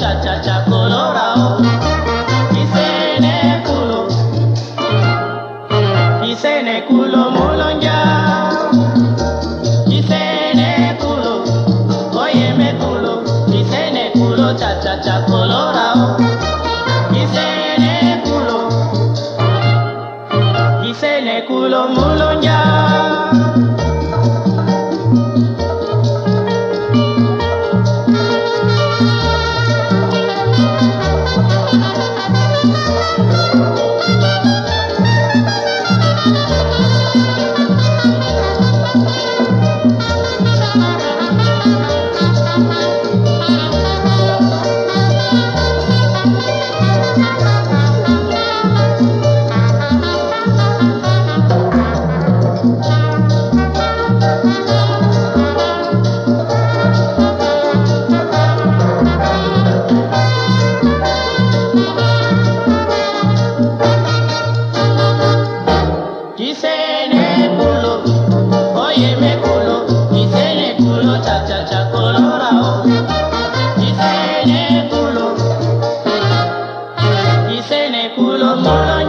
Isene culo, cha cha cha colorado. Isene culo, Isene culo mulón ya. Isene culo, óyeme culo, Isene culo, cha colorado. Culo, culo ya. mama.